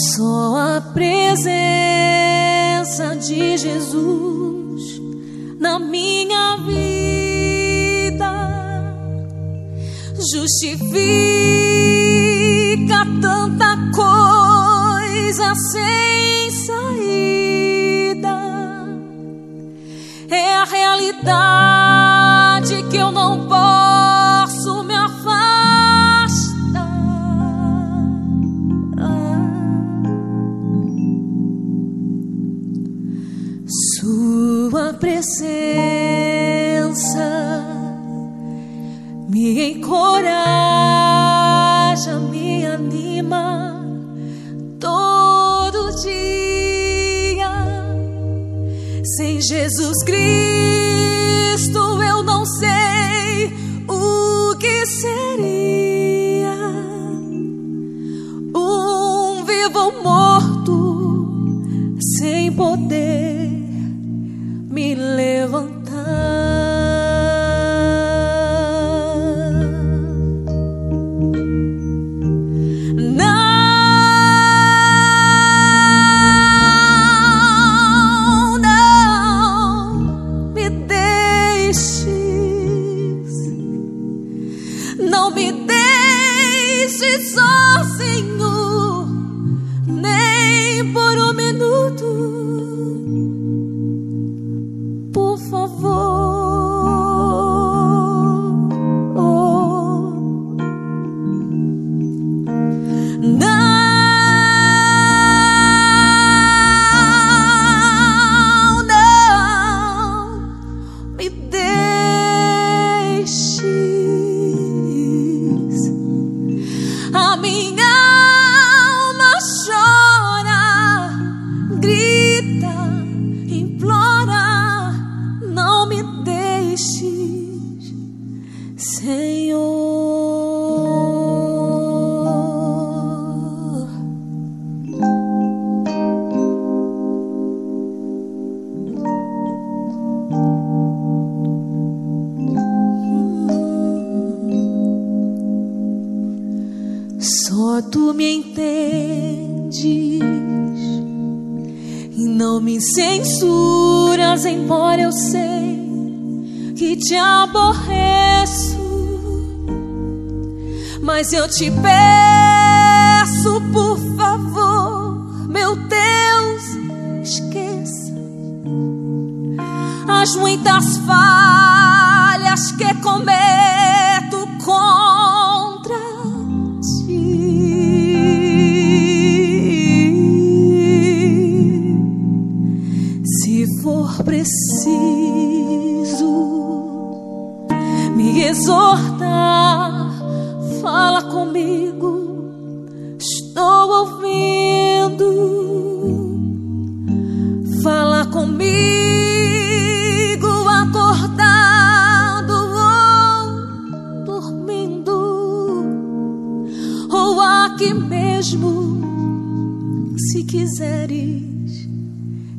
só a presença de Jesus na minha vida justifica tanta coisa sem saída. É a realidade presença me encoraja, me anima todo dia. Sem Jesus Cristo me entendes e não me censuras, embora eu sei que te aborreço. Mas eu te peço, por favor, meu Deus, esqueça as muitas falhas me exortar, fala comigo, estou ouvindo. Fala comigo, acordado ou dormindo, ou aqui mesmo, se quiseres,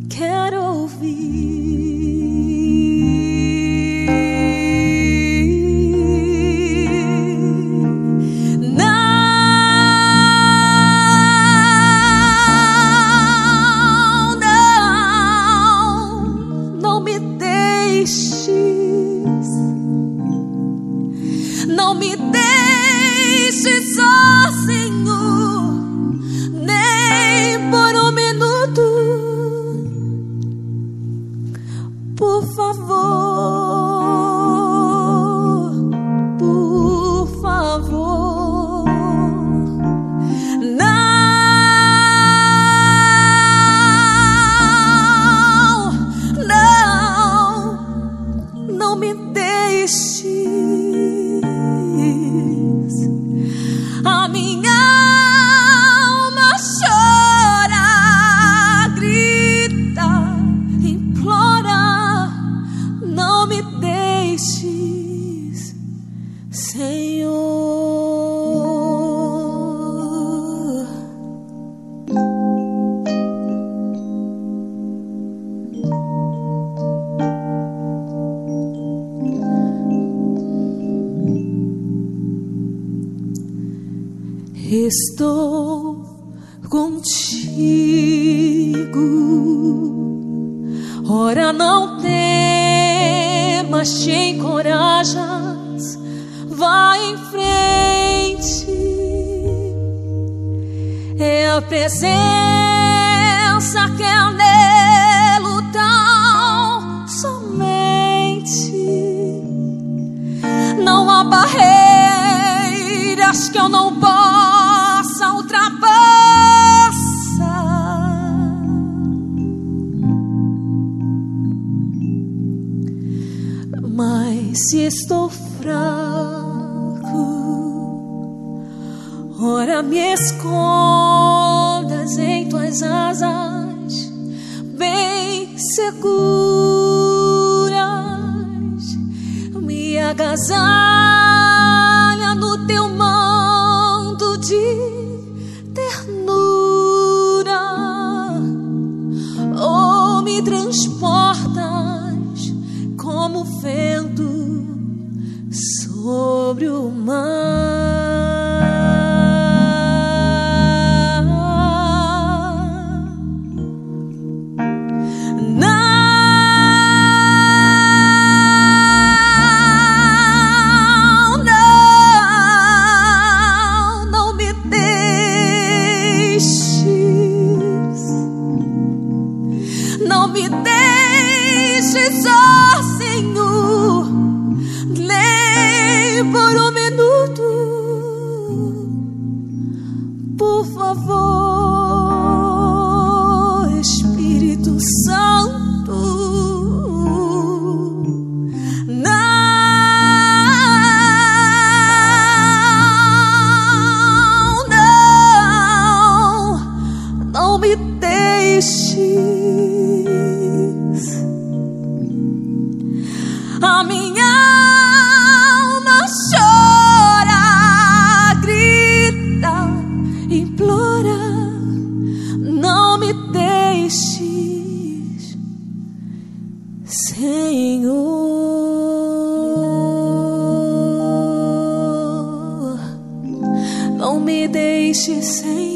quero ouvir. Estou contigo. Ora, não temas, te encorajas, vai em frente. É a presença que é nele tal somente. Não há barreiras que eu não possa se estou fraco, ora me escondas em tuas asas, bem seguras, me agasalha no teu manto de ternura, ou me transportas como vento sobre o mar. A minha alma chora, grita, implora. Não me deixes, Senhor. Não me deixes, Senhor.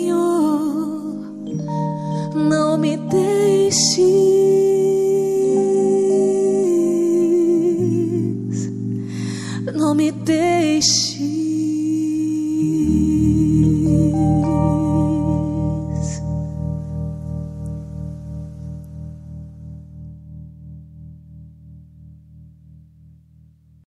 Não me deixes.